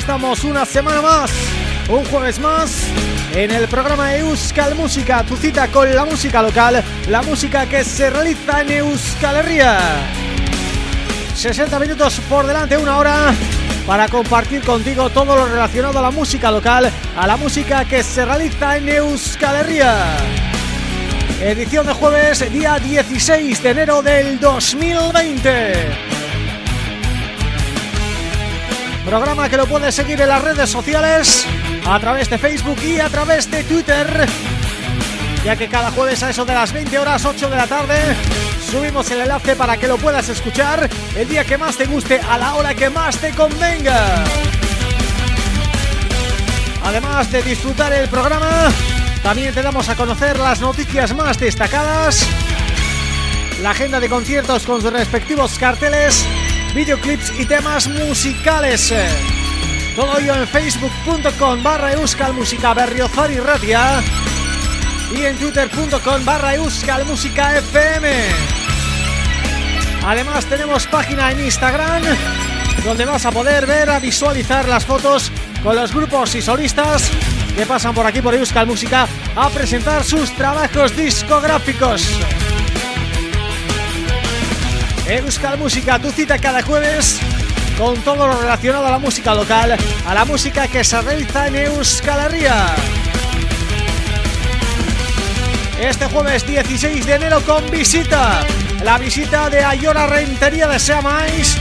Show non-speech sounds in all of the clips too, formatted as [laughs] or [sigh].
estamos una semana más, un jueves más, en el programa Euskal Música, tu cita con la música local, la música que se realiza en Euskal Herria. 60 minutos por delante, una hora, para compartir contigo todo lo relacionado a la música local, a la música que se realiza en Euskal Herria. Edición de jueves, día 16 de enero del 2020. Programa que lo puedes seguir en las redes sociales A través de Facebook y a través de Twitter Ya que cada jueves a eso de las 20 horas 8 de la tarde Subimos el enlace para que lo puedas escuchar El día que más te guste, a la hora que más te convenga. Además de disfrutar el programa También te damos a conocer las noticias más destacadas La agenda de conciertos con sus respectivos carteles videoclips y temas musicales. Todo ello en facebook.com barra música berriozar y radia y en twitter.com barra música fm. Además tenemos página en Instagram donde vas a poder ver, a visualizar las fotos con los grupos y solistas que pasan por aquí por Euskal Música a presentar sus trabajos discográficos. Euskal Música, tu cita cada jueves con todo lo relacionado a la música local, a la música que se realiza en Euskal Herria. Este jueves 16 de enero con visita, la visita de Ayora Rentería de Seamais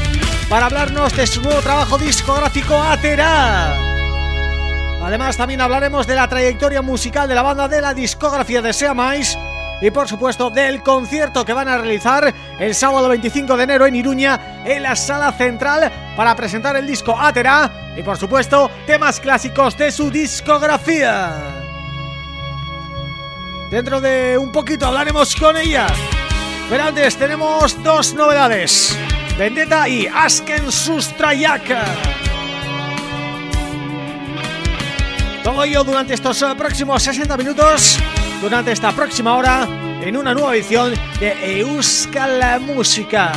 para hablarnos de su nuevo trabajo discográfico Atera. Además también hablaremos de la trayectoria musical de la banda de la discografía de Seamais y por supuesto del concierto que van a realizar el sábado 25 de enero en Iruña en la sala central para presentar el disco Atera y por supuesto temas clásicos de su discografía. Dentro de un poquito hablaremos con ella, pero antes tenemos dos novedades, Vendetta y Asken Sustrayaka. Todo ello durante estos próximos 60 minutos durante esta próxima hora en una nueva edición de Euskal Música.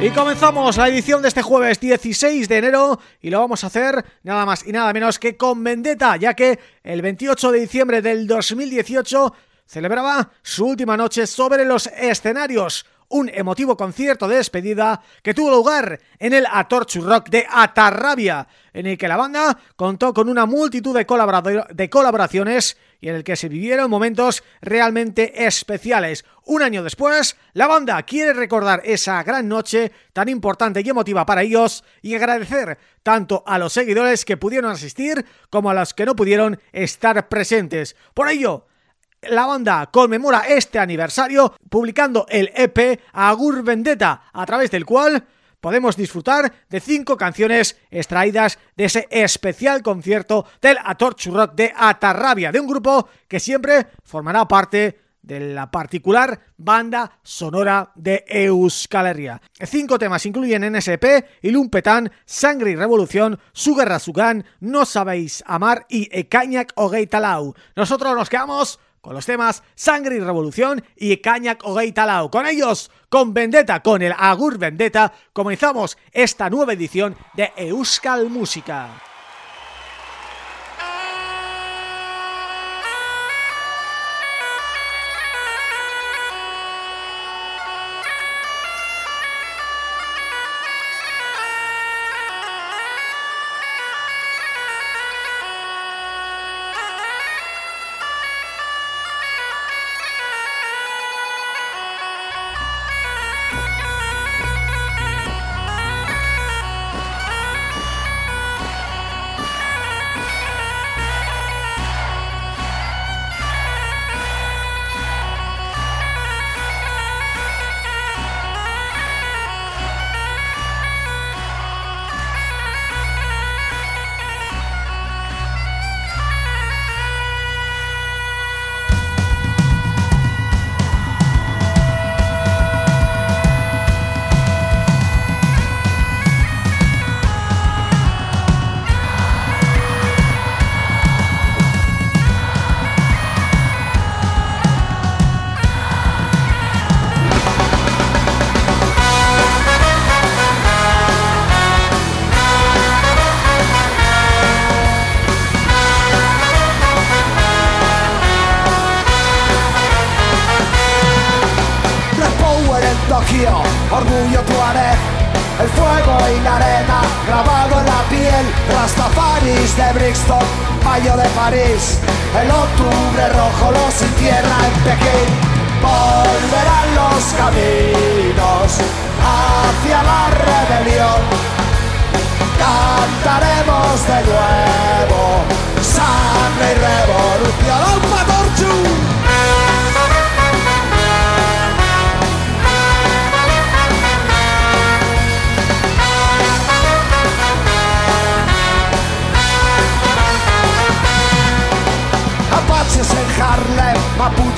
Y comenzamos la edición de este jueves 16 de enero y lo vamos a hacer nada más y nada menos que con Vendetta, ya que el 28 de diciembre del 2018 celebraba su última noche sobre los escenarios un emotivo concierto de despedida que tuvo lugar en el Atorchu Rock de Atarrabia, en el que la banda contó con una multitud de, de colaboraciones y en el que se vivieron momentos realmente especiales. Un año después, la banda quiere recordar esa gran noche tan importante y emotiva para ellos y agradecer tanto a los seguidores que pudieron asistir como a los que no pudieron estar presentes. Por ello, la banda conmemora este aniversario publicando el EP Agur Vendetta, a través del cual podemos disfrutar de cinco canciones extraídas de ese especial concierto del Atorchu Rock de Atarrabia, de un grupo que siempre formará parte de la particular banda sonora de Euskal Herria. Cinco temas incluyen NSP, Ilumpetan, Sangre y Revolución, Su Guerra Sugan, No Sabéis Amar y Ekañak Talau. Nosotros nos quedamos con los temas Sangre y Revolución y Cañac Ogei Talao. Con ellos, con Vendetta, con el Agur Vendetta, comenzamos esta nueva edición de Euskal Música. Miguel, Rastafaris de Brixton, Mayo de París, el octubre rojo los entierra en Pekín. Volverán los caminos hacia la rebelión. Cantaremos de nuevo sangre y revolución. ¡Alpa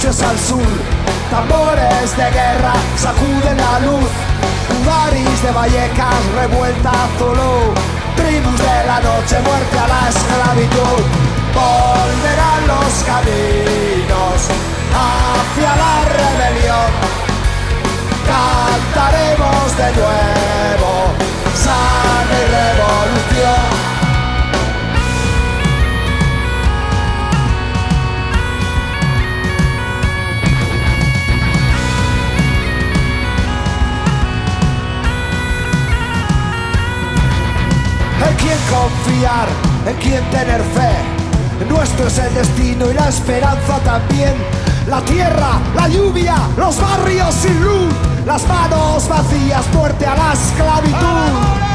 al sur, tambores de guerra sacuden la luz, Udaris de Vallecas revuelta Zulu, tribus de la noche muerte a la esclavitud, volverán los caminos hacia la rebelión, cantaremos de nuevo, sana y revolución. Quién confiar, en quién tener fe. Nuestro es el destino y la esperanza también. La tierra, la lluvia, los barrios sin luz, las manos vacías, muerte a la esclavitud.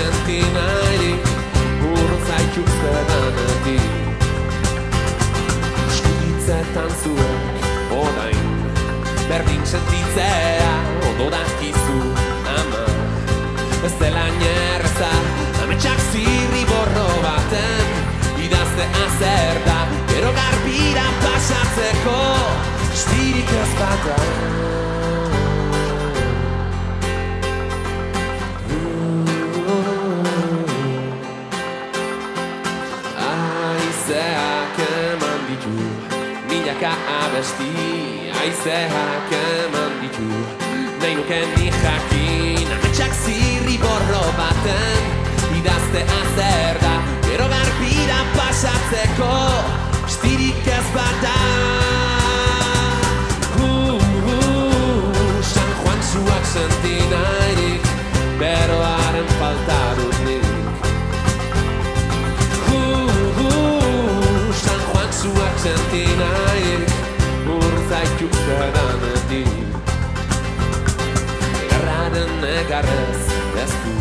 zerki nahi Urro zaitxuzte danati Eskuditzetan zuen Odain Berdin sentitzea Odo dakizu Ama. Ez dela nierza Ametxak zirri borro baten Idazte azer da Gero garbira pasatzeko Estirik ez batean musika abesti Aizeak eman ditu. Nahi nuken ni jakin Ametsak zirri borro baten. Idazte azer da Gero garbira pasatzeko. Stirik ez bada. Hu, hu, San Juan zuak sentinairik Beroaren falta dut nik. Hu, hu, San Juan zuak sentinairik zaitu zeran edi. Garraren egarrez ez du.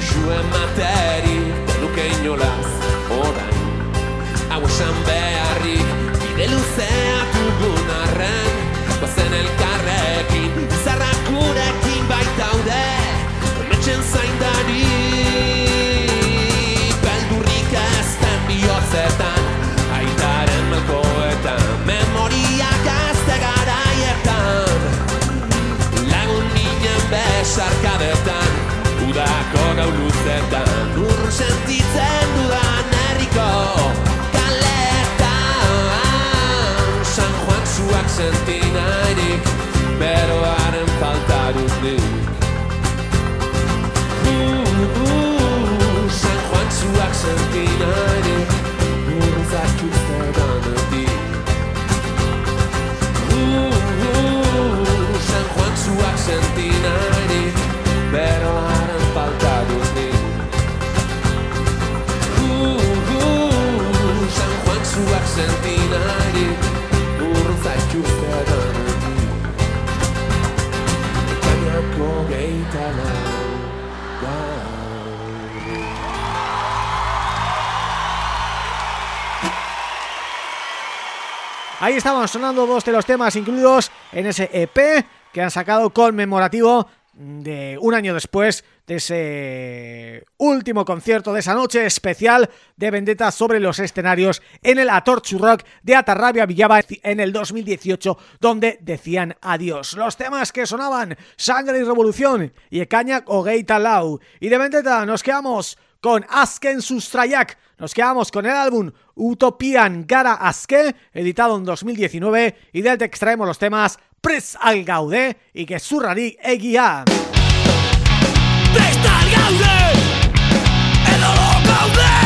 Usuen materi Luke inolaz orain. Hau esan beharrik Bide luzea dugun arren. Bazen elkarrek sarkadetan Udako gau luzetan Ur sentitzen dudan herriko Kaletan San Juan zuak senti nahirik Beroaren falta duznik uh, uh, uh, San Juan zuak senti Ahí estaban sonando dos de los temas incluidos en ese EP que han sacado conmemorativo de un año después de ese último concierto de esa noche especial de Vendetta sobre los escenarios en el Atorchu Rock de Atarrabia Villaba en el 2018 donde decían adiós. Los temas que sonaban Sangre y Revolución y o Gaita Lau y de Vendetta nos quedamos con Asken Sustrayak. Nos quedamos con el álbum Utopian Gara Aske, editado en 2019, y del te extraemos los temas Pres al Gaude y que zurrari egia. Pres al Gaude, edo gaude.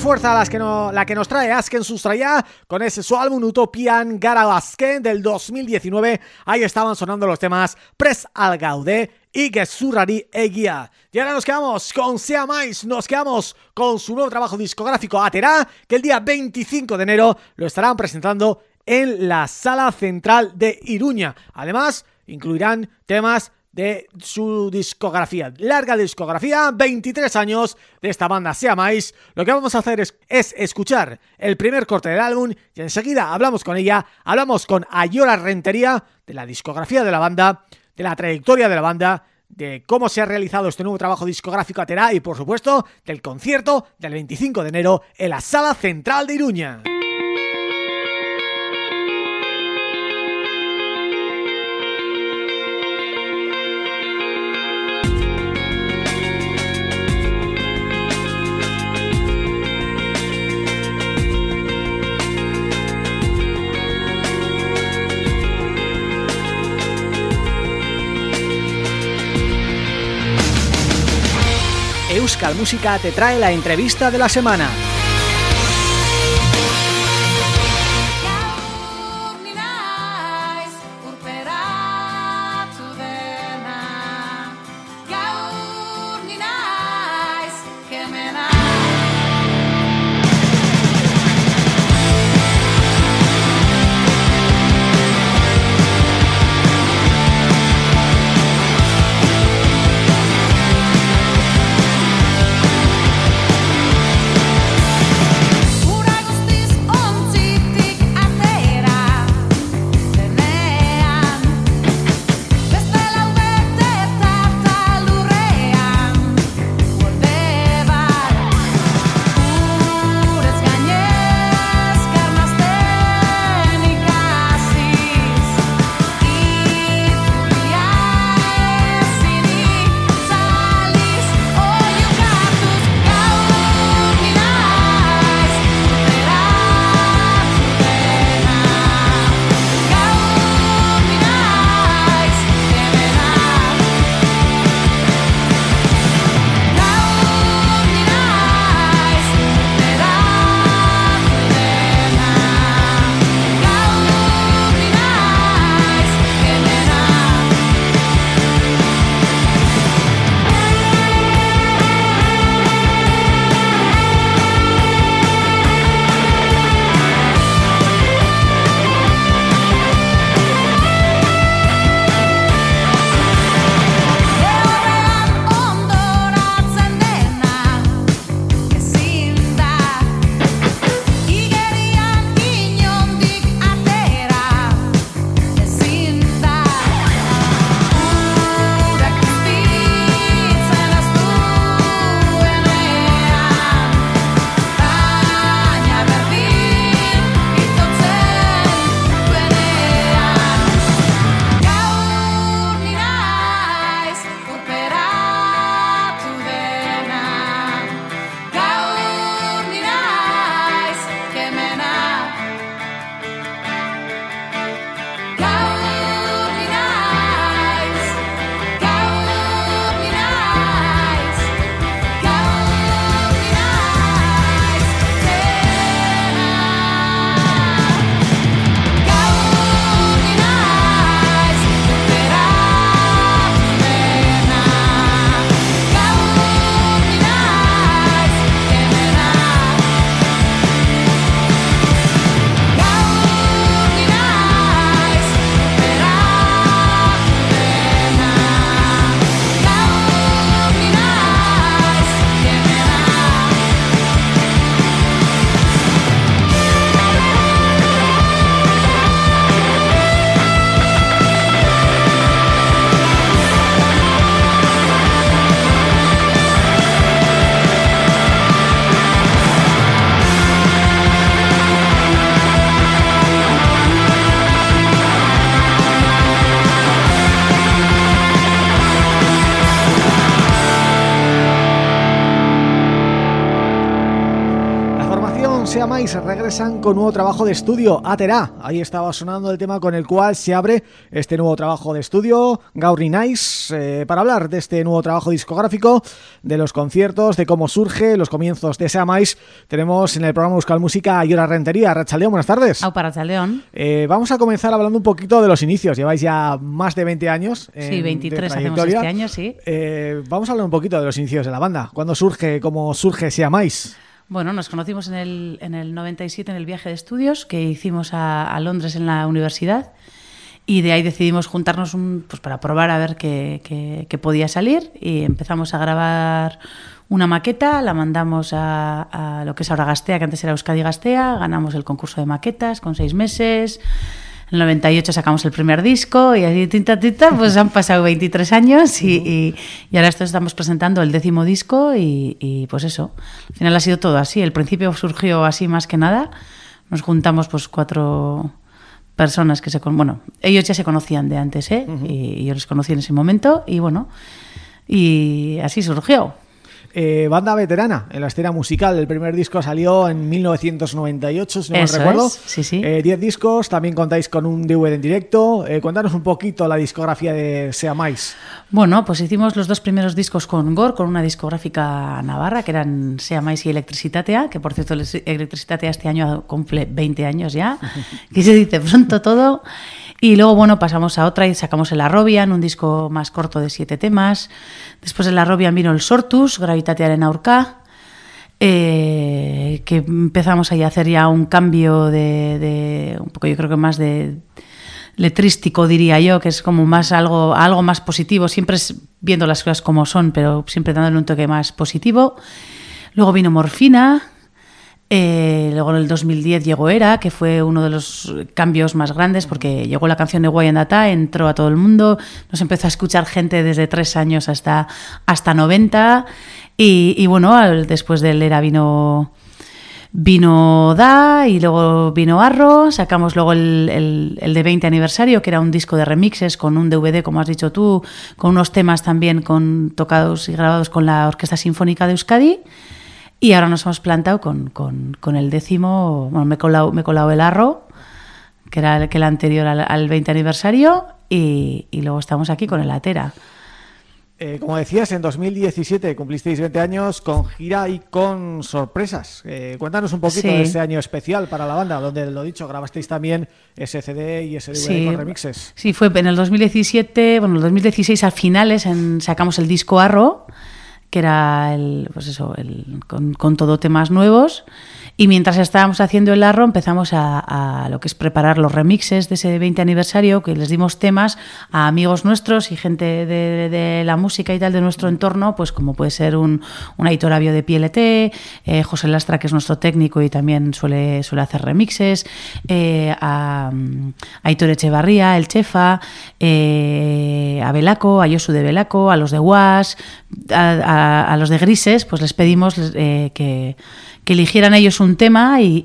Fuerza que no, la que nos trae Asken Sustraya con ese su álbum Utopian Garabasken del 2019. Ahí estaban sonando los temas Pres al Gaudé y Gesurari Eguía. Y ahora nos quedamos con Sea Mais, nos quedamos con su nuevo trabajo discográfico Atera, que el día 25 de enero lo estarán presentando en la Sala Central de Iruña. Además, incluirán temas de su discografía, larga discografía, 23 años de esta banda Sea Mais. Lo que vamos a hacer es, escuchar el primer corte del álbum y enseguida hablamos con ella, hablamos con Ayora Rentería de la discografía de la banda, de la trayectoria de la banda, de cómo se ha realizado este nuevo trabajo discográfico Atera y por supuesto del concierto del 25 de enero en la Sala Central de Iruña. Euskal Música te trae la entrevista de la semana. Regresan con nuevo trabajo de estudio, Atera. Ahí estaba sonando el tema con el cual se abre este nuevo trabajo de estudio, Gauri Nice, eh, para hablar de este nuevo trabajo discográfico, de los conciertos, de cómo surge, los comienzos de Seamáis. Tenemos en el programa Buscal Música a Yora Rentería. Rachaldeón, buenas tardes. Au para. Eh, vamos a comenzar hablando un poquito de los inicios. Lleváis ya más de 20 años. En, sí, 23 hacemos este año, sí. Eh, vamos a hablar un poquito de los inicios de la banda. ¿Cuándo surge, cómo surge Seamáis? Bueno, nos conocimos en el, en el 97 en el viaje de estudios que hicimos a, Londres en la universidad. Y de ahí decidimos juntarnos un, pues para probar a ver qué, podía salir. Y empezamos a grabar una maqueta, la mandamos a, a, lo que es ahora Gastea, que antes era Euskadi Gastea, ganamos el concurso de maquetas con seis meses, el 98 sacamos el primer disco y así tinta tinta, pues han pasado 23 años y, y, ahora esto estamos presentando el décimo disco y, pues eso, al final ha sido todo así. El principio surgió así más que nada. Nos juntamos pues cuatro personas que se... Bueno, ellos ya se conocían de antes, ¿eh? y yo les conocí en ese momento y bueno, y así surgió. Eh, banda veterana en la escena musical. El primer disco salió en 1998, si no me recuerdo. sí, sí. Eh, diez discos, también contáis con un DVD en directo. Eh, cuéntanos un poquito la discografía de Sea Mais. Bueno, pues hicimos los dos primeros discos con Gor, con una discográfica navarra, que eran Sea Mais y Electricitatea, que por cierto Electricitatea este año cumple 20 años ya, [laughs] que se dice pronto todo. Y luego, bueno, pasamos a otra y sacamos el Arrobian, un disco más corto de siete temas. Después de la Arrobian vino el Sortus, Gravitatear Aurca, eh, que empezamos ahí a hacer ya un cambio de, un poco yo creo que más de letrístico diría yo, que es como más algo, algo más positivo, siempre viendo las cosas como son, pero siempre dándole un toque más positivo. Luego vino Morfina, eh, luego en el 2010 llegó Era, que fue uno de los cambios más grandes porque llegó la canción de Why Data, entró a todo el mundo, nos empezó a escuchar gente desde tres años hasta, hasta 90 y, bueno, después del Era vino vino Da y luego vino Arro, sacamos luego el, el, de 20 aniversario, que era un disco de remixes con un DVD, como has dicho tú, con unos temas también con, tocados y grabados con la Orquesta Sinfónica de Euskadi. Y ahora nos hemos plantado con, con, el décimo, bueno, me he colado, me colado el arro, que era el, que el anterior al, 20 aniversario, y, y, luego estamos aquí con el Atera. Eh, como decías, en 2017 cumplisteis 20 años con gira y con sorpresas. Eh, cuéntanos un poquito de ese año especial para la banda, donde, lo dicho, grabasteis también ese CD y ese DVD con remixes. Sí, fue en el 2017, bueno, en el 2016 al finales en, sacamos el disco Arro, que era el, pues eso, el, con, con todo temas nuevos y mientras estábamos haciendo el arro, empezamos a, lo que es preparar los remixes de ese 20 aniversario, que les dimos temas a amigos nuestros y gente de, la música y tal de nuestro entorno, pues como puede ser un, un Aitor Avio de PLT, eh, José Lastra, que es nuestro técnico y también suele, suele hacer remixes, eh, a, Aitor Echevarría, el Chefa, eh, a Belaco, a Yosu de Belaco, a los de Was, a, los de Grises, pues les pedimos que que eligieran ellos un tema y,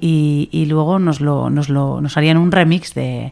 y, luego nos, lo, nos, lo, nos harían un remix de,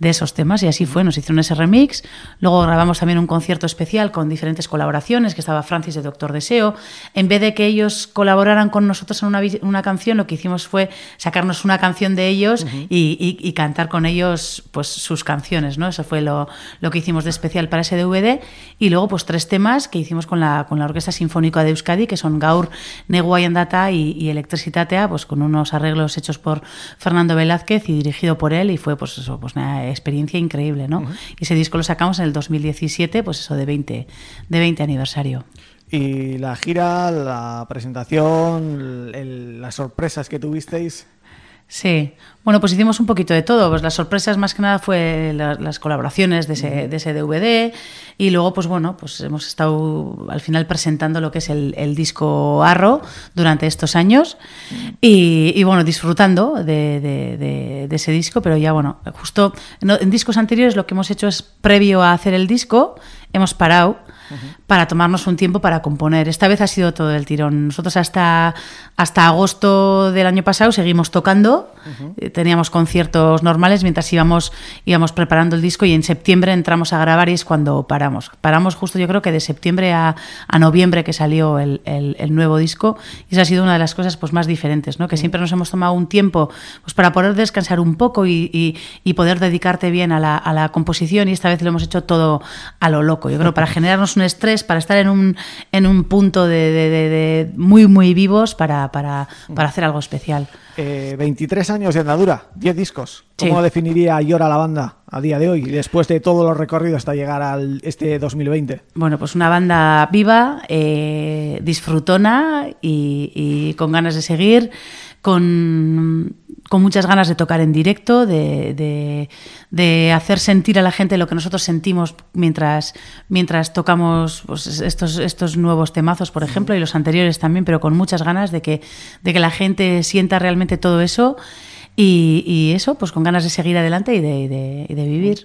de esos temas y así fue, nos hicieron ese remix. Luego grabamos también un concierto especial con diferentes colaboraciones, que estaba Francis de Doctor Deseo. En vez de que ellos colaboraran con nosotros en una, una canción, lo que hicimos fue sacarnos una canción de ellos y, y, cantar con ellos pues sus canciones, ¿no? Eso fue lo, lo, que hicimos de especial para ese DVD. Y luego pues tres temas que hicimos con la, con la Orquesta Sinfónica de Euskadi, que son Gaur, Neguayandata y, y Electricitatea, pues con unos arreglos hechos por Fernando Velázquez y dirigido por él y fue pues eso, pues nada, experiencia increíble, ¿no? Y ese disco lo sacamos en el 2017, pues eso, de 20, de 20 aniversario. Y la gira, la presentación, las sorpresas que tuvisteis... Sí, bueno, pues hicimos un poquito de todo. Pues las sorpresas más que nada fue las colaboraciones de ese, de ese, DVD y luego, pues bueno, pues hemos estado al final presentando lo que es el, disco Arro durante estos años. Y, bueno, disfrutando de, ese disco, pero ya bueno, justo en discos anteriores lo que hemos hecho es previo a hacer el disco, hemos parado para tomarnos un tiempo para componer. Esta vez ha sido todo el tirón. Nosotros hasta, hasta agosto del año pasado seguimos tocando, eh, teníamos conciertos normales mientras íbamos, íbamos preparando el disco y en septiembre entramos a grabar y es cuando paramos. Paramos justo yo creo que de septiembre a, a noviembre que salió el, el, el, nuevo disco y esa ha sido una de las cosas pues, más diferentes, ¿no? que siempre nos hemos tomado un tiempo pues, para poder descansar un poco y, y, y poder dedicarte bien a la, a la composición y esta vez lo hemos hecho todo a lo loco. Yo creo para [laughs] generarnos un estrés, para estar en un, en un punto de, de, de, de muy, muy vivos para, para, para hacer algo especial. Eh, 23 años de andadura, 10 discos. ¿Cómo sí. definiría Llora la banda a día de hoy, después de todos los recorridos hasta llegar al este 2020? Bueno, pues una banda viva, eh, disfrutona y, y con ganas de seguir con, con, muchas ganas de tocar en directo, de, de, de, hacer sentir a la gente lo que nosotros sentimos mientras, mientras tocamos pues, estos, estos nuevos temazos, por ejemplo, y los anteriores también, pero con muchas ganas de que, de que la gente sienta realmente todo eso y, y eso, pues con ganas de seguir adelante y de, de, de vivir.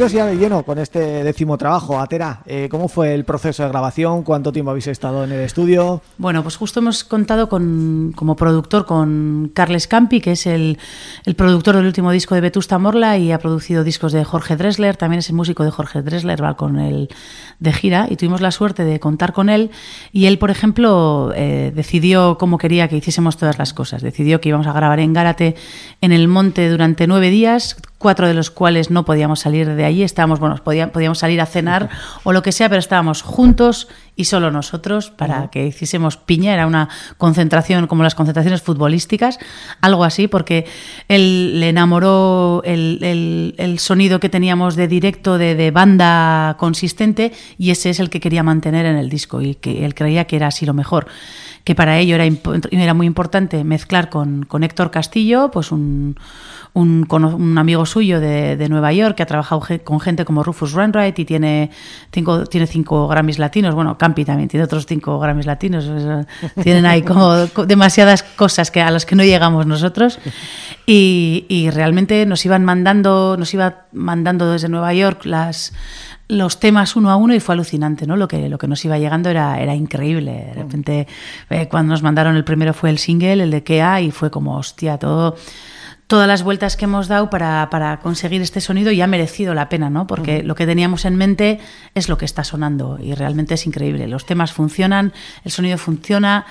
Metidos ya de lleno con este décimo trabajo, Atera, eh, ¿cómo fue el proceso de grabación? ¿Cuánto tiempo habéis estado en el estudio? Bueno, pues justo hemos contado con, como productor con Carles Campi, que es el, el productor del último disco de Vetusta Morla y ha producido discos de Jorge Dressler, también es el músico de Jorge Dressler, va con él de gira y tuvimos la suerte de contar con él y él, por ejemplo, eh, decidió cómo quería que hiciésemos todas las cosas. Decidió que íbamos a grabar en Gárate, en el monte, durante nueve días, cuatro de los cuales no podíamos salir de allí, estábamos, bueno, podíamos salir a cenar o lo que sea, pero estábamos juntos y solo nosotros para que hiciésemos piña, era una concentración como las concentraciones futbolísticas, algo así, porque él le enamoró el, el, el sonido que teníamos de directo, de, de, banda consistente, y ese es el que quería mantener en el disco, y que él creía que era así lo mejor que para ello era, era muy importante mezclar con, con Héctor Castillo, pues un, un, un amigo suyo de, de, Nueva York que ha trabajado con gente como Rufus Wainwright y tiene cinco, tiene cinco Grammys latinos. Bueno, Campi también tiene otros cinco Grammys latinos. [laughs] Tienen ahí como demasiadas cosas que, a las que no llegamos nosotros. Y, y realmente nos iban mandando, nos iba mandando desde Nueva York las los temas uno a uno y fue alucinante, ¿no? Lo que, lo que nos iba llegando era, era increíble. De repente, eh, cuando nos mandaron el primero fue el single, el de Kea, y fue como, hostia, todo todas las vueltas que hemos dado para, para, conseguir este sonido ya ha merecido la pena, ¿no? Porque uh -huh. lo que teníamos en mente es lo que está sonando y realmente es increíble. Los temas funcionan, el sonido funciona,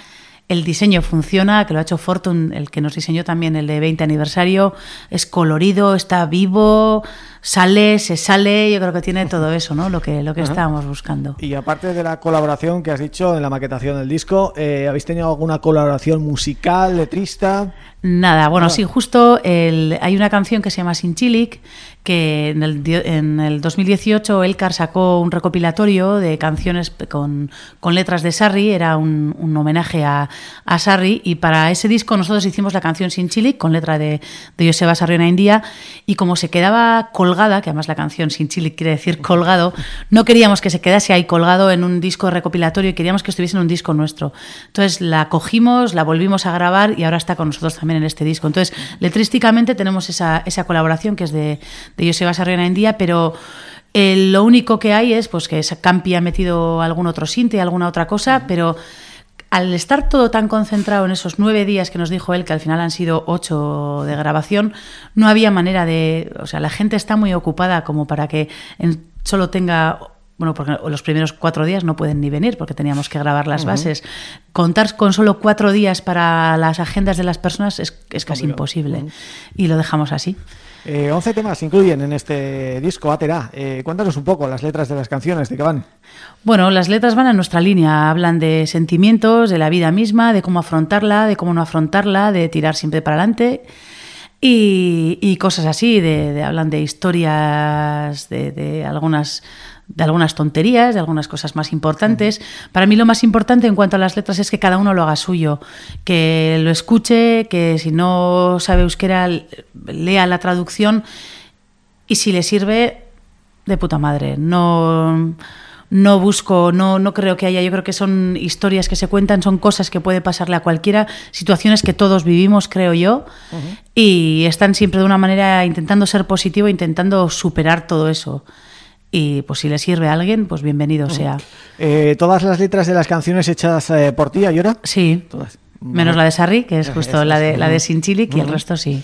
el diseño funciona, que lo ha hecho Fortune, el que nos diseñó también el de 20 aniversario, es colorido, está vivo, sale, se sale, yo creo que tiene todo eso, ¿no? Lo que, lo que estábamos buscando. Y aparte de la colaboración que has dicho en la maquetación del disco, eh, ¿habéis tenido alguna colaboración musical, letrista? Nada, bueno, sí, justo el, hay una canción que se llama Sinchilic, que en el, en el 2018 Elcar sacó un recopilatorio de canciones con, con letras de Sarri, era un, un homenaje a, a Sarri, y para ese disco nosotros hicimos la canción Sinchilic con letra de, de Joseba Sarriona India, y como se quedaba colgada, que además la canción Sinchilic quiere decir colgado, no queríamos que se quedase ahí colgado en un disco recopilatorio y queríamos que estuviese en un disco nuestro. Entonces la cogimos, la volvimos a grabar y ahora está con nosotros también en este disco. Entonces, letrísticamente tenemos esa, esa colaboración que es de, de Joseba Sarriona India, pero eh, lo único que hay es pues que Campi ha metido algún otro sinte, alguna otra cosa, pero al estar todo tan concentrado en esos nueve días que nos dijo él, que al final han sido ocho de grabación, no había manera de... O sea, la gente está muy ocupada como para que en- solo tenga... Bueno, porque los primeros cuatro días no pueden ni venir porque teníamos que grabar las bases. Contar con solo cuatro días para las agendas de las personas es, es casi imposible. Y lo dejamos así. Eh, 11 temas incluyen en este disco, Atera. Eh, cuéntanos un poco las letras de las canciones, ¿de qué van? Bueno, las letras van en nuestra línea, hablan de sentimientos, de la vida misma, de cómo afrontarla, de cómo no afrontarla, de tirar siempre para adelante y, y cosas así, de, hablan de historias, de algunas de algunas tonterías, de algunas cosas más importantes. Para mí lo más importante en cuanto a las letras es que cada uno lo haga suyo, que lo escuche, que si no sabe euskera lea la traducción y si le sirve, de puta madre. No, no busco, no, no creo que haya, yo creo que son historias que se cuentan, son cosas que puede pasarle a cualquiera, situaciones que todos vivimos, creo yo, y están siempre de una manera intentando ser positivo, intentando superar todo eso. Y pues si le sirve a alguien, pues bienvenido sea. Eh, todas las letras de las canciones hechas eh, por ti, Ayora. Sí. Todas. Menos la de Sarri, que es justo la de, la de ujú. Sinchilic, y el resto sí.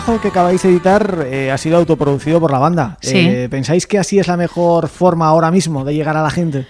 Trabajo que acabáis de editar eh, ha sido autoproducido por la banda. Sí. Eh, ¿Pensáis que así es la mejor forma ahora mismo de llegar a la gente?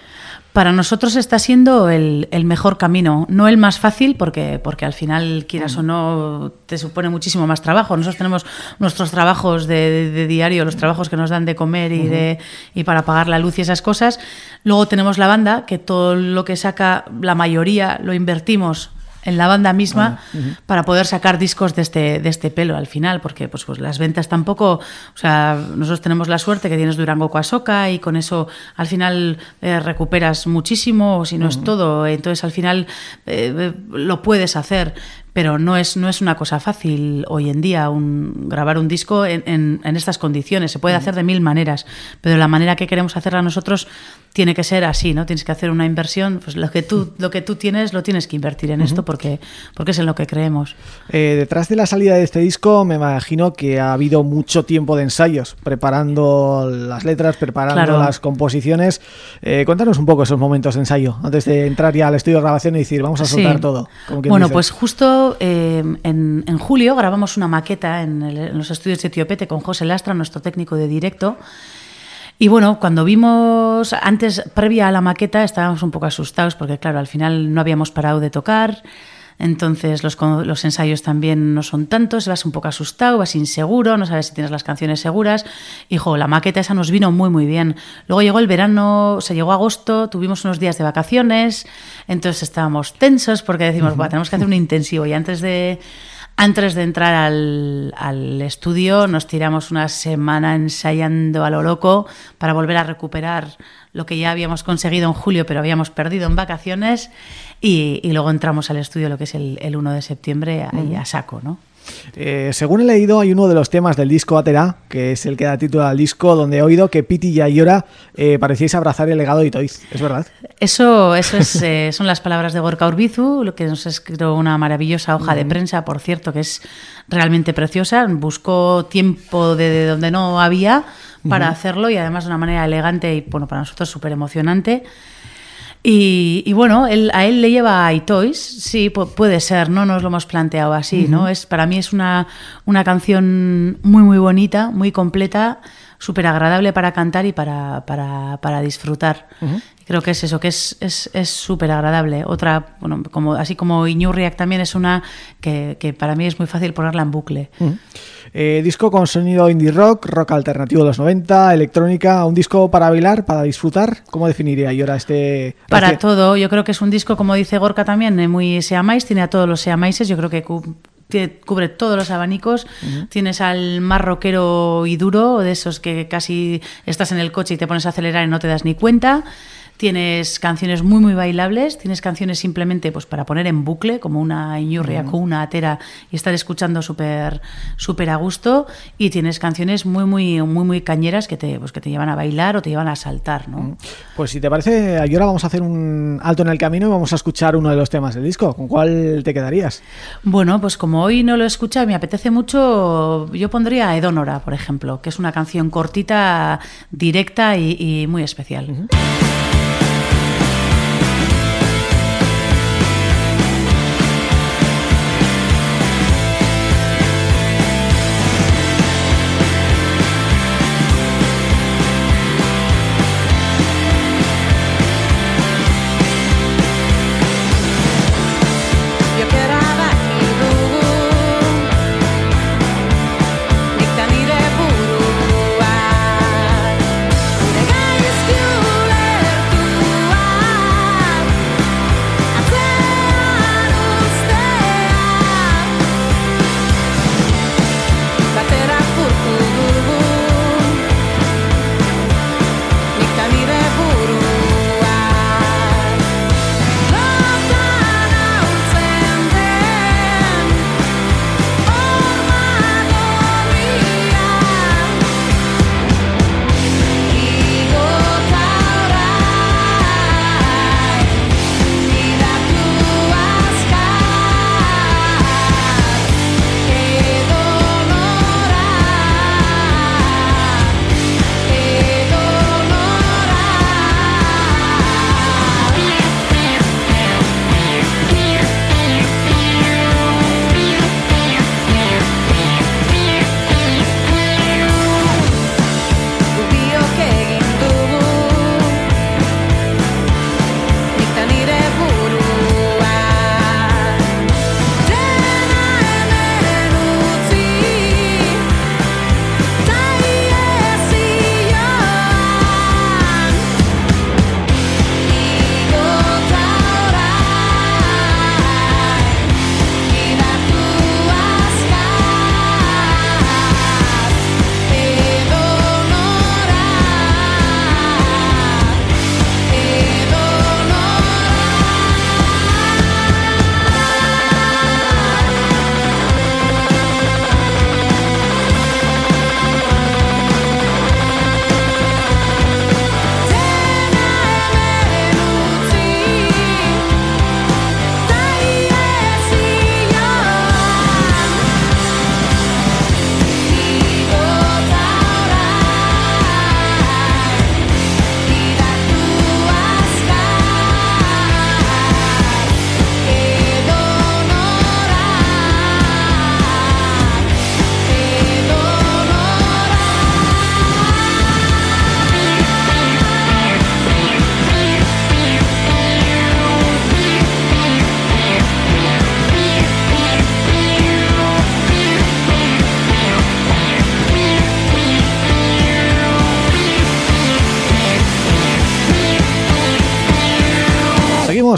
Para nosotros está siendo el, el mejor camino, no el más fácil, porque, porque al final, quieras o no, te supone muchísimo más trabajo. Nosotros tenemos nuestros trabajos de, de- de diario, los trabajos que nos dan de comer y, de, y para pagar la luz y esas cosas. Luego tenemos la banda, que todo lo que saca, la mayoría lo invertimos en la banda misma para poder sacar discos de este, de este pelo al final, porque pues, pues las ventas tampoco, o sea, nosotros tenemos la suerte que tienes Durango Coasoca y con eso al final eh, recuperas muchísimo, o si no es todo, entonces al final eh, lo puedes hacer, pero no es, no es una cosa fácil hoy en día un, grabar un disco en, en- en estas condiciones, se puede hacer de mil maneras, pero la manera que queremos hacerla nosotros tiene que ser así, ¿no? Tienes que hacer una inversión, pues lo que tú, lo que tú tienes lo tienes que invertir en esto porque, porque es en lo que creemos. Eh, detrás de la salida de este disco me imagino que ha habido mucho tiempo de ensayos, preparando las letras, preparando Claro. las composiciones. Eh, cuéntanos un poco esos momentos de ensayo, antes de entrar ya al estudio de grabación y decir, vamos a soltar Sí. todo. como Bueno, dice. pues justo eh, en, en julio grabamos una maqueta en, el- en los estudios de Etiopete con José Lastra, nuestro técnico de directo. Y bueno, cuando vimos, antes, previa a la maqueta, estábamos un poco asustados porque, claro, al final no habíamos parado de tocar. Entonces los, los ensayos también no son tantos, vas un poco asustado, vas inseguro, no sabes si tienes las canciones seguras. Y jo, la maqueta esa nos vino muy muy bien. Luego llegó el verano, se llegó agosto, tuvimos unos días de vacaciones, entonces estábamos tensos porque decimos, "Buah, tenemos que hacer un intensivo. Y antes de, antes de entrar al, al estudio nos tiramos una semana ensayando a lo loco para volver a recuperar lo que ya habíamos conseguido en julio, pero habíamos perdido en vacaciones. Y, y luego entramos al estudio lo que es el, el 1 de septiembre ahí a saco, ¿no? Eh, según he leído, hay uno de los temas del disco Atera, que es el que da título al disco, donde he oído que Piti y Ayora eh, parecíais abrazar el legado de Itoiz. ¿Es verdad? Eso, eso es, eh, [laughs] son las palabras de Gorka Urbizu, lo que nos ha escrito una maravillosa hoja de prensa, por cierto, que es realmente preciosa. Buscó tiempo de, de donde no había para hacerlo y además de una manera elegante y bueno, para nosotros súper emocionante. Y, y bueno, él, a él le lleva a iToys, sí, pu- puede ser, no nos lo hemos planteado así, ¿no? Es, para mí es una, una canción muy, muy bonita, muy completa, súper agradable para cantar y para, para, para disfrutar. Creo que es eso, que es es es súper agradable. Otra, bueno, como, así como Iñurriak también es una que, que para mí es muy fácil ponerla en bucle. Eh, disco con sonido indie rock, rock alternativo de los 90, electrónica, un disco para bailar, para disfrutar. ¿Cómo definiría Ayora este...? Para todo, yo creo que es un disco, como dice Gorka también, eh, muy Seamais, tiene a todos los Seamaises, yo creo que cubre todos los abanicos. Tienes al más rockero y duro, de esos que casi estás en el coche y te pones a acelerar y no te das ni cuenta. Tienes canciones muy muy bailables, tienes canciones simplemente pues para poner en bucle, como una Iñurriaco, una Atera y estar escuchando súper súper a gusto y tienes canciones muy muy muy muy cañeras que te pues que te llevan a bailar o te llevan a saltar, ¿no? Pues si te parece, Ayora, vamos a hacer un alto en el camino y vamos a escuchar uno de los temas del disco. ¿Con cuál te quedarías? Bueno, pues como hoy no lo he escuchado me apetece mucho, yo pondría Edonora, por ejemplo, que es una canción cortita, directa y, y muy especial.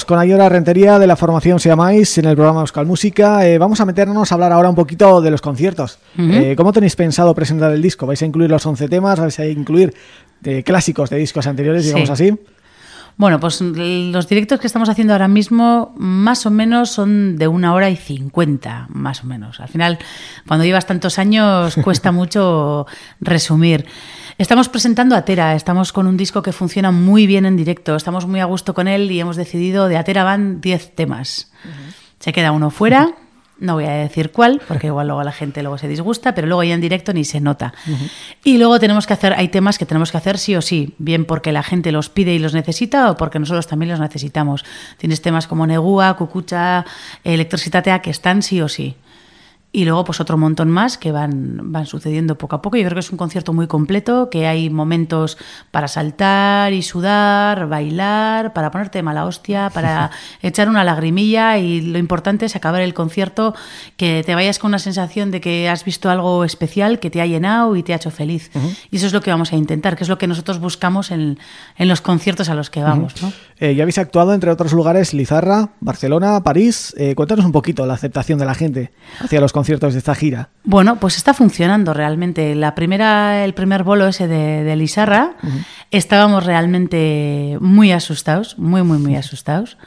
Con Ayora Rentería de la formación Seamáis en el programa Euskal Música. Eh, vamos a meternos a hablar ahora un poquito de los conciertos. Eh, ¿Cómo tenéis pensado presentar el disco? ¿Vais a incluir los 11 temas? ¿Vais a incluir de clásicos de discos anteriores, digamos Sí. así? Bueno, pues los directos que estamos haciendo ahora mismo más o menos son de una hora y cincuenta, más o menos. Al final, cuando llevas tantos años, [laughs] cuesta mucho resumir. Estamos presentando Atera, estamos con un disco que funciona muy bien en directo, estamos muy a gusto con él y hemos decidido, de Atera van 10 temas. Se queda uno fuera, [laughs] no voy a decir cuál, porque igual luego la gente luego se disgusta, pero luego ya en directo ni se nota. Y luego tenemos que hacer, hay temas que tenemos que hacer sí o sí, bien porque la gente los pide y los necesita o porque nosotros también los necesitamos. Tienes temas como Negua, Cucucha, Electricitatea que están sí o sí. Y luego, pues otro montón más que van, van sucediendo poco a poco. Yo creo que es un concierto muy completo, que hay momentos para saltar y sudar, bailar, para ponerte de mala hostia, para [laughs] echar una lagrimilla. Y lo importante es acabar el concierto, que te vayas con una sensación de que has visto algo especial, que te ha llenado y te ha hecho feliz. Y eso es lo que vamos a intentar, que es lo que nosotros buscamos en, en los conciertos a los que vamos. ¿no? Eh, ya habéis actuado, entre otros lugares, Lizarra, Barcelona, París. Eh, cuéntanos un poquito la aceptación de la gente hacia los conciertos de esta gira. Bueno, pues está funcionando realmente. La primera, el primer bolo ese de, de estábamos realmente muy asustados, muy, muy, muy asustados.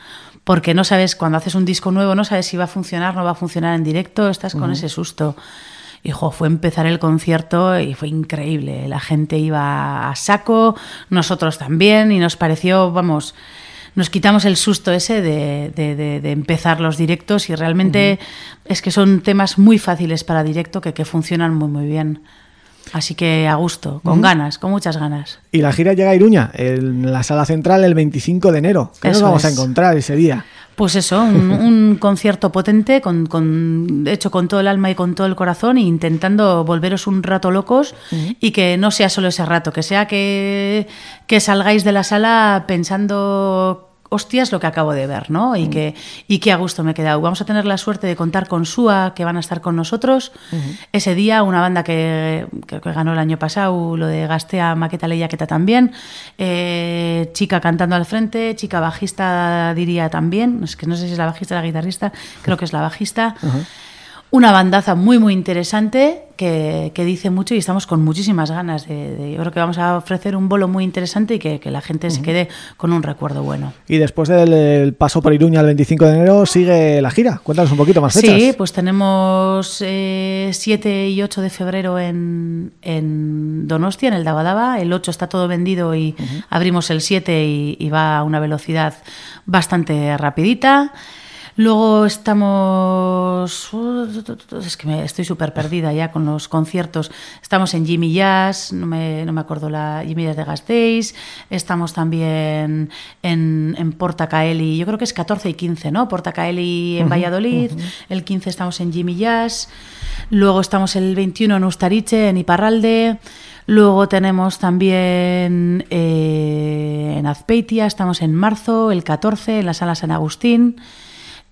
Porque no sabes, cuando haces un disco nuevo, no sabes si va a funcionar, no va a funcionar en directo, estás con ese susto. Y jo, fue empezar el concierto y fue increíble. La gente iba a saco, nosotros también, y nos pareció, vamos, nos quitamos el susto ese de, de- de- de empezar los directos y realmente es que son temas muy fáciles para directo que, que funcionan muy muy bien. Así que a gusto, con ganas, con muchas ganas. Y la gira llega a Iruña, en la sala central el 25 de enero. ¿Qué nos Eso vamos a encontrar ese día? Pues eso, un, [laughs] un concierto potente, con, con- hecho con todo el alma y con todo el corazón, e intentando volveros un rato locos y que no sea solo ese rato, que sea que, que salgáis de la sala pensando hostias lo que acabo de ver, ¿no? Y, que, y que a gusto me he quedado. Vamos a tener la suerte de contar con SUA, que van a estar con nosotros. Ese día, una banda que, que, que ganó el año pasado, lo de Gastea, Maqueta Leyaqueta también. Eh, chica cantando al frente, chica bajista diría también. Es que no sé si es la bajista o la guitarrista, creo que es la bajista. Una bandaza muy, muy interesante que, que dice mucho y estamos con muchísimas ganas de, de- Yo creo que vamos a ofrecer un bolo muy interesante y que, que la gente se quede con un recuerdo bueno. Y después del el paso por Iruña el 25 de enero sigue la gira. Cuéntanos un poquito más fechas. Sí, pues tenemos eh, 7 y 8 de febrero en, en Donostia, en el Dabadaba. El 8 está todo vendido y abrimos el 7 y, y va a una velocidad bastante rapidita. Luego estamos... Es que me, estoy súper perdida ya con los conciertos. Estamos en Jimmy Jazz, no me, no me acuerdo la Jimmy Jazz de Gasteiz. Estamos también en, en Porta Caeli, yo creo que es 14 y 15, ¿no? Porta Caeli en Valladolid. El 15 estamos en Jimmy Jazz. Luego estamos el 21 en Ustariche, en Iparralde. Luego tenemos también eh, en Azpeitia, estamos en marzo, el 14, en la sala San Agustín.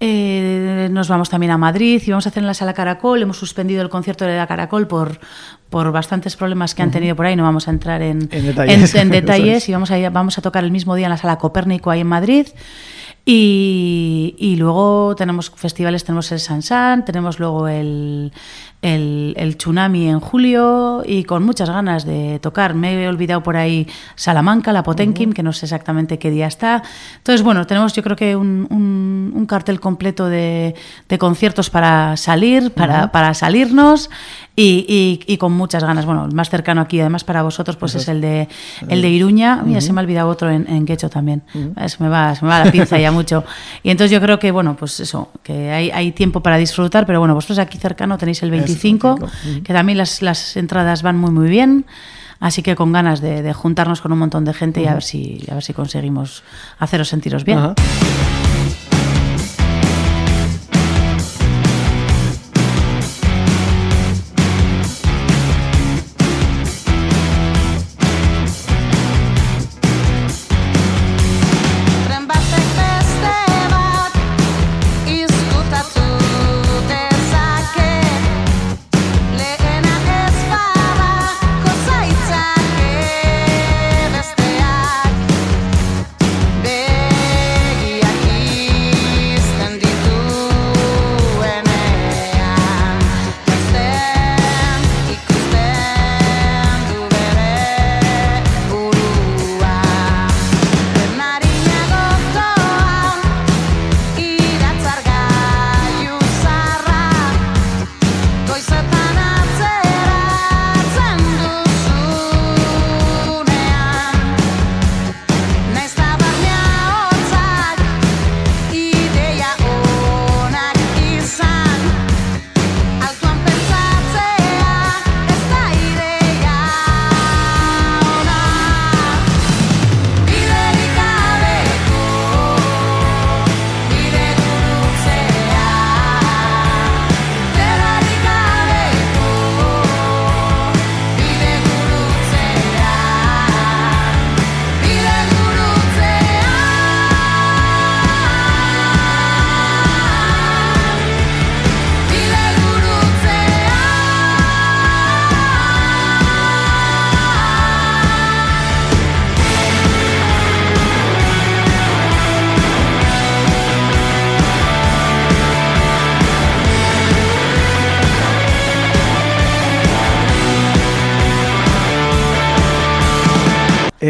Eh, nos vamos también a Madrid y vamos a hacer en la sala Caracol. Hemos suspendido el concierto de la Caracol por, por bastantes problemas que han tenido por ahí. No vamos a entrar en, En detalles. en- en [laughs] Eso detalles es. y vamos a, vamos a tocar el mismo día en la sala Copérnico ahí en Madrid. Y, y luego tenemos festivales, tenemos el Sansan, tenemos luego el, el, el Tsunami en julio y con muchas ganas de tocar. Me he olvidado por ahí Salamanca, la Potenkin, que no sé exactamente qué día está. Entonces, bueno, tenemos yo creo que un, un- un cartel completo de, de conciertos para salir, para, para salirnos y, y- y con muchas ganas. Bueno, el más cercano aquí, además para vosotros, pues es el de, el de Iruña. Mira, se me ha olvidado otro en, en Quecho también. Eh, Se, me va, se me va la pinza ya mucho. Y entonces yo creo que, bueno, pues eso, que hay, hay tiempo para disfrutar, pero bueno, vosotros aquí cercano tenéis el 25, 25, que también las, las entradas van muy, muy bien. Así que con ganas de, de juntarnos con un montón de gente y a ver si a ver si conseguimos haceros sentiros bien.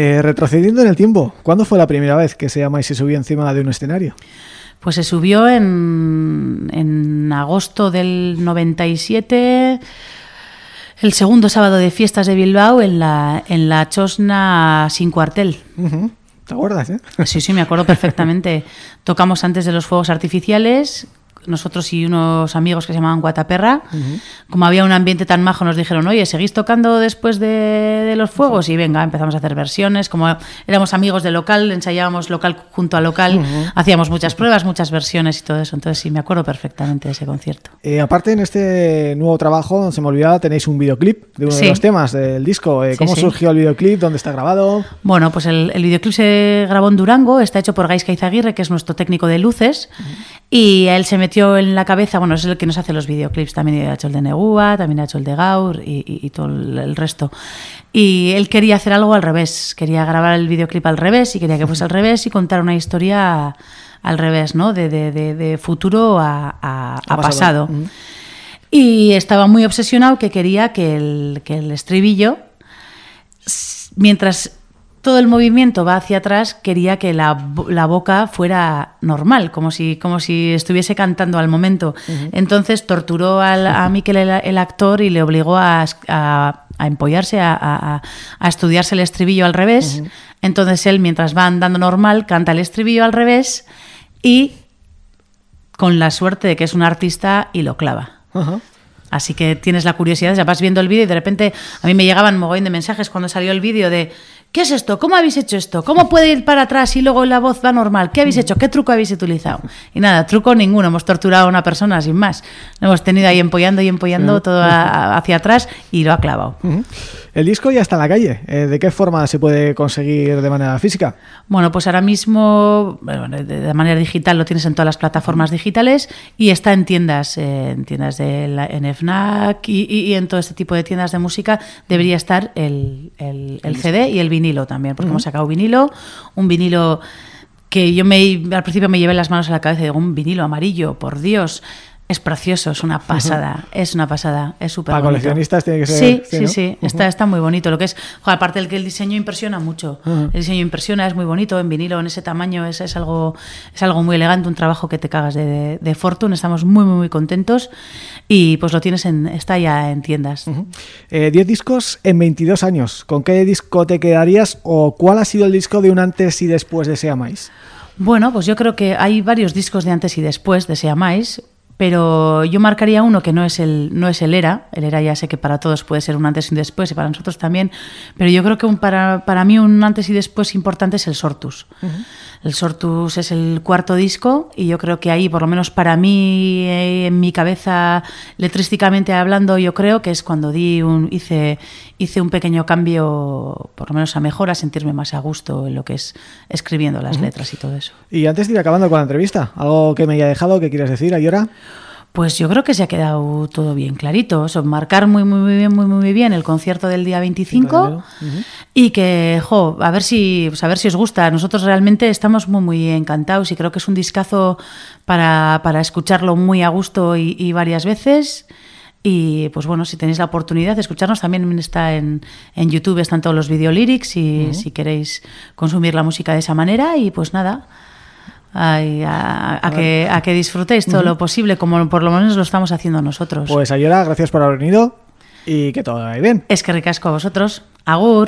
Eh, retrocediendo en el tiempo, ¿cuándo fue la primera vez que se llama y se subió encima de un escenario? Pues se subió en, en agosto del 97, el segundo sábado de fiestas de Bilbao, en la, en la Chosna sin cuartel. ¿Te acuerdas, eh? Sí, sí, me acuerdo perfectamente. [laughs] Tocamos antes de los fuegos artificiales, nosotros y unos amigos que se llamaban Guataperra. Como había un ambiente tan majo, nos dijeron, oye, ¿seguís tocando después de, de los fuegos? Y venga, empezamos a hacer versiones. Como éramos amigos de local, ensayábamos local junto a local, hacíamos muchas pruebas, muchas versiones y todo eso. Entonces sí, me acuerdo perfectamente de ese concierto. Eh, aparte, en este nuevo trabajo, se me olvidaba, tenéis un videoclip de uno Sí. de los temas del disco. Eh, Sí, ¿Cómo sí. surgió el videoclip? ¿Dónde está grabado? Bueno, pues el, el videoclip se grabó en Durango, está hecho por Gaisca Izaguirre, que es nuestro técnico de luces, y él se metió en la cabeza, bueno, es el que nos hace los videoclips, también ha hecho el de Negua, también ha hecho el de Gaur y, y- y todo el, resto. Y él quería hacer algo al revés, quería grabar el videoclip al revés y quería que fuese al revés y contar una historia al revés, ¿no? De, de- de- de futuro a, a- a pasado. pasado. Ujú. Y estaba muy obsesionado que quería que el, que el estribillo mientras todo el movimiento va hacia atrás, quería que la, la boca fuera normal, como si, como si estuviese cantando al momento. Entonces torturó al- a [laughs] Miquel, el, el actor, y le obligó a, a- a empollarse, a, a- a estudiarse el estribillo al revés. Entonces él, mientras va andando normal, canta el estribillo al revés y con la suerte de que es un artista y lo clava. Así que tienes la curiosidad, ya vas viendo el vídeo y de repente a mí me llegaban mogollón de mensajes cuando salió el vídeo de ¿qué es esto? ¿Cómo habéis hecho esto? ¿Cómo puede ir para atrás y luego la voz va normal? ¿Qué habéis hecho? ¿Qué truco habéis utilizado? Y nada, truco ninguno, hemos torturado a una persona sin más. Lo hemos tenido ahí empollando y empollando todo a- a- hacia atrás y lo ha clavado. El disco ya está en la calle. Eh, ¿De qué forma se puede conseguir de manera física? Bueno, pues ahora mismo, bueno, de, de manera digital, lo tienes en todas las plataformas digitales y está en tiendas, eh, en tiendas de la, en FNAC y, y- y en todo este tipo de tiendas de música debería estar el, el- el CD y el vinilo también, porque hemos sacado vinilo, un vinilo que yo me al principio me llevé las manos a la cabeza y digo, un vinilo amarillo, por Dios. Es precioso, es una pasada, es una pasada, es súper Para bonito. coleccionistas tiene que ser- Sí, sí, sí, ¿no? sí, está, está muy bonito. Lo que es, aparte del que el diseño impresiona mucho. El diseño impresiona, es muy bonito, en vinilo, en ese tamaño, es, es algo, es algo muy elegante, un trabajo que te cagas de, de, de Fortune. Estamos muy, muy, muy contentos y pues lo tienes en, está ya en tiendas. Eh, 10 discos en 22 años. ¿Con qué disco te quedarías o cuál ha sido el disco de un antes y después de Seamáis? Bueno, pues yo creo que hay varios discos de antes y después de Seamáis, pero yo marcaría uno que no es el no es el Era. El Era ya sé que para todos puede ser un antes y un después y para nosotros también, pero yo creo que un, para, para mí un antes y después importante es el Sortus. El Sortus es el cuarto disco y yo creo que ahí, por lo menos para mí, eh, en mi cabeza, letrísticamente hablando, yo creo que es cuando di un, hice, hice un pequeño cambio, por lo menos a mejor, a sentirme más a gusto en lo que es escribiendo las letras y todo eso. Y antes de ir acabando con la entrevista, ¿algo que me haya dejado que quieras decir, Ayora? Pues yo creo que se ha quedado todo bien clarito. Eso, marcar muy, muy, muy bien, muy, muy bien el concierto del día 25 y que, jo, a ver si, pues a ver si os gusta. Nosotros realmente estamos muy, muy encantados y creo que es un discazo para, para escucharlo muy a gusto y, y varias veces. Y pues bueno, si tenéis la oportunidad de escucharnos, también está en, en YouTube, están todos los videolyrics y si queréis consumir la música de esa manera. Y pues nada, ay, a, a que, a que disfrutéis todo lo posible, como por lo menos lo estamos haciendo nosotros. Pues Ayora, gracias por haber venido y que todo vaya bien. Es que ricasco a vosotros. Agur.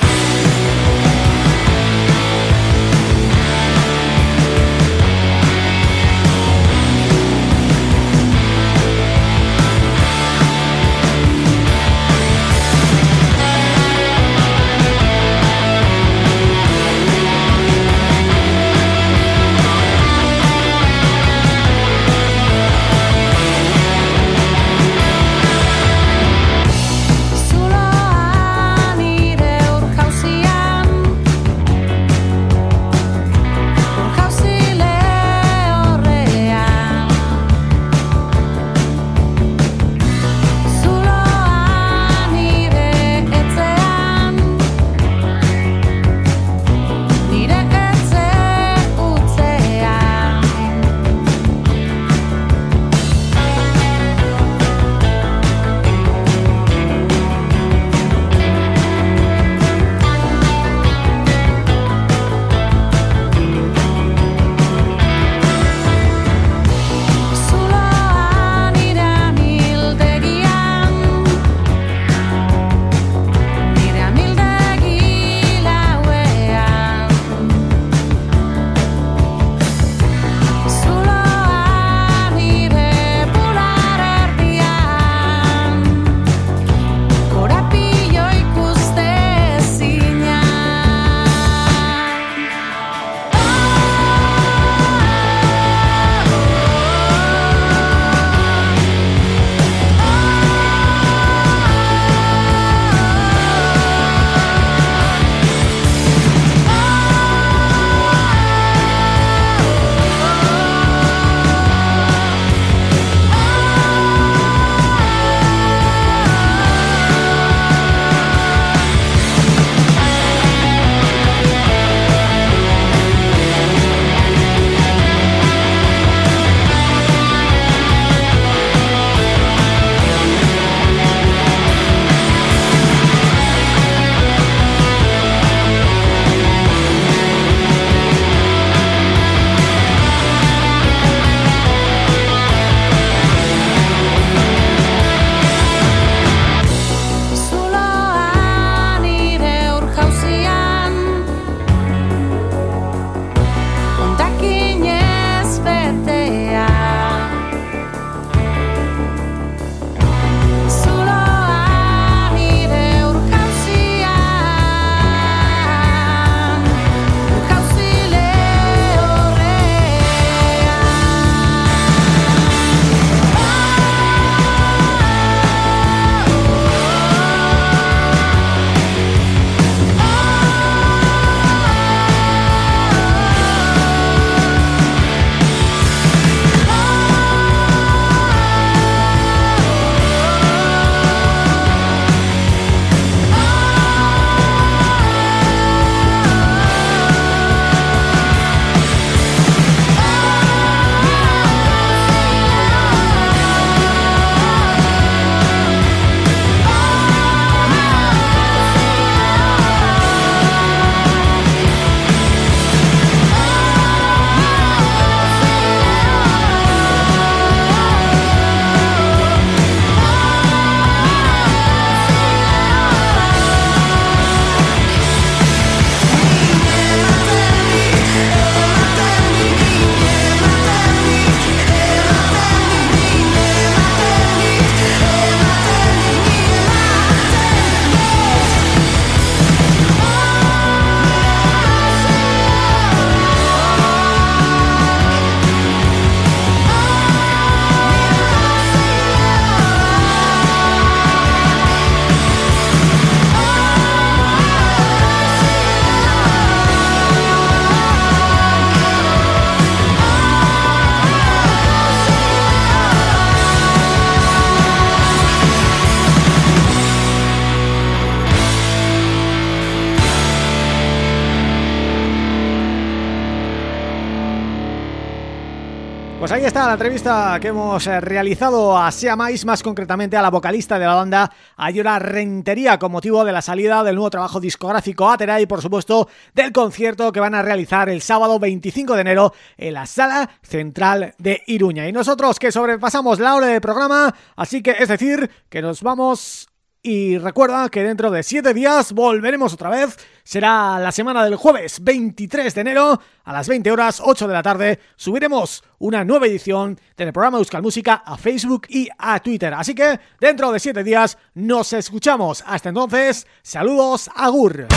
Está la entrevista que hemos eh, realizado a Sea Mais, más concretamente a la vocalista de la banda Ayora Rentería, con motivo de la salida del nuevo trabajo discográfico Atera y por supuesto del concierto que van a realizar el sábado 25 de enero en la Sala Central de Iruña. Y nosotros que sobrepasamos la hora del programa, así que es decir, que nos vamos y recuerda que dentro de 7 días volveremos otra vez. Será la semana del jueves 23 de enero a las 20 horas 8 de la tarde. Subiremos una nueva edición del programa Euskal Música a Facebook y a Twitter. Así que dentro de 7 días nos escuchamos. Hasta entonces, saludos, agur.